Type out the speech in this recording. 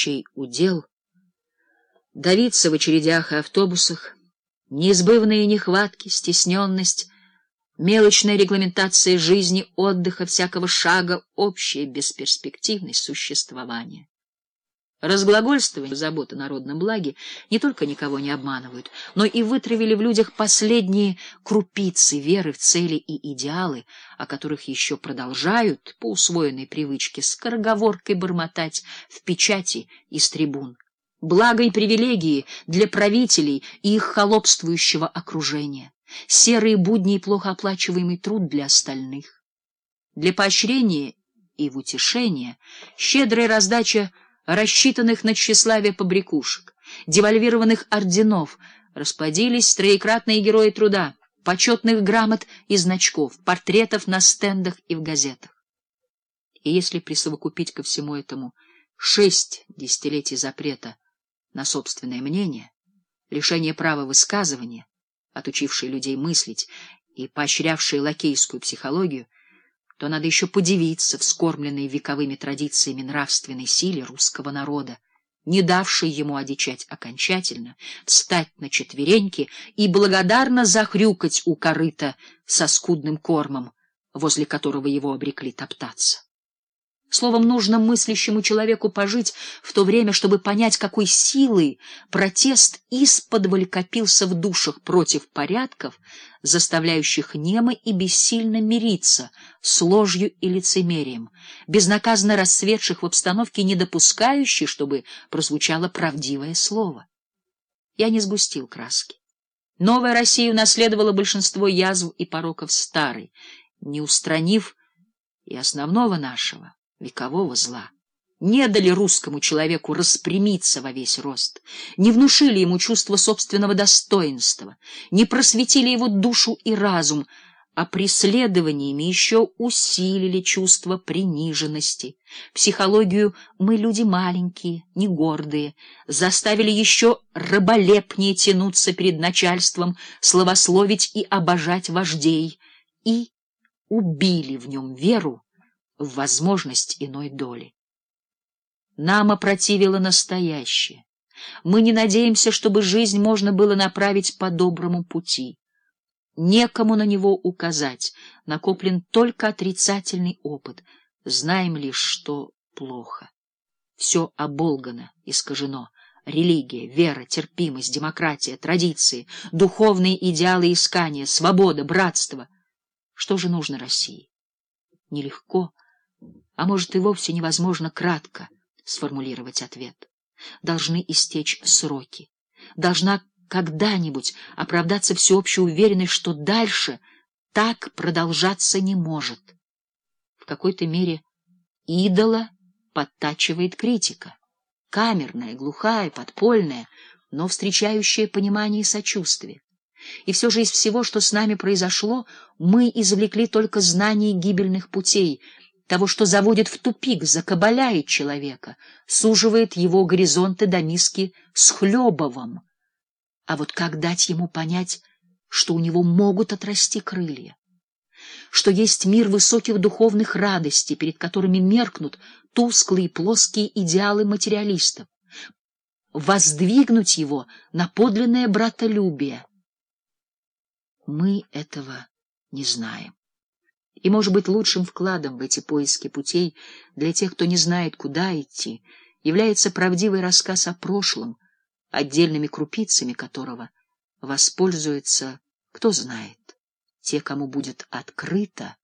чей удел давиться в очередях и автобусах, неизбывные нехватки, стесненность, мелочная регламентация жизни, отдыха, всякого шага, общая бесперспективность существования. Разглагольствование, забота о народном благе не только никого не обманывают, но и вытравили в людях последние крупицы веры в цели и идеалы, о которых еще продолжают по усвоенной привычке скороговоркой бормотать в печати из трибун. Благо и привилегии для правителей и их холопствующего окружения, серые будни и плохо оплачиваемый труд для остальных. Для поощрения и в утешение щедрая раздача рассчитанных на тщеславие побрякушек, девальвированных орденов, расплодились троекратные герои труда, почетных грамот и значков, портретов на стендах и в газетах. И если присовокупить ко всему этому шесть десятилетий запрета на собственное мнение, лишение права высказывания, отучившие людей мыслить и поощрявшие лакейскую психологию, то надо еще подивиться вскормленной вековыми традициями нравственной силе русского народа, не давшей ему одичать окончательно, встать на четвереньки и благодарно захрюкать у корыта со скудным кормом, возле которого его обрекли топтаться. Словом, нужно мыслящему человеку пожить в то время, чтобы понять, какой силой протест исподволь копился в душах против порядков, заставляющих немо и бессильно мириться с ложью и лицемерием, безнаказанно расцветших в обстановке, не допускающей, чтобы прозвучало правдивое слово. Я не сгустил краски. Новая Россия унаследовала большинство язв и пороков старой, не устранив и основного нашего векового зла. Не дали русскому человеку распрямиться во весь рост, не внушили ему чувство собственного достоинства, не просветили его душу и разум, а преследованиями еще усилили чувство приниженности. Психологию «мы люди маленькие, не гордые» заставили еще раболепнее тянуться перед начальством, славословить и обожать вождей, и убили в нем веру в возможность иной доли. Нам опротивило настоящее. Мы не надеемся, чтобы жизнь можно было направить по доброму пути. Некому на него указать, накоплен только отрицательный опыт. Знаем лишь, что плохо. Все оболгано, искажено. Религия, вера, терпимость, демократия, традиции, духовные идеалы искания, свобода, братство. Что же нужно России? Нелегко, а может и вовсе невозможно кратко сформулировать ответ. Должны истечь сроки. Должна когда-нибудь оправдаться всеобщая уверенность, что дальше так продолжаться не может. В какой-то мере идола подтачивает критика. Камерная, глухая, подпольная, но встречающая понимание и сочувствие. И все же из всего, что с нами произошло, мы извлекли только знание гибельных путей, того, что заводит в тупик, закабаляет человека, суживает его горизонты до миски с хлебовым. А вот как дать ему понять, что у него могут отрасти крылья? Что есть мир высоких духовных радостей, перед которыми меркнут тусклые плоские идеалы материалистов? Воздвигнуть его на подлинное братолюбие? Мы этого не знаем. И, может быть, лучшим вкладом в эти поиски путей для тех, кто не знает, куда идти, является правдивый рассказ о прошлом, отдельными крупицами которого воспользуются, кто знает, те, кому будет открыто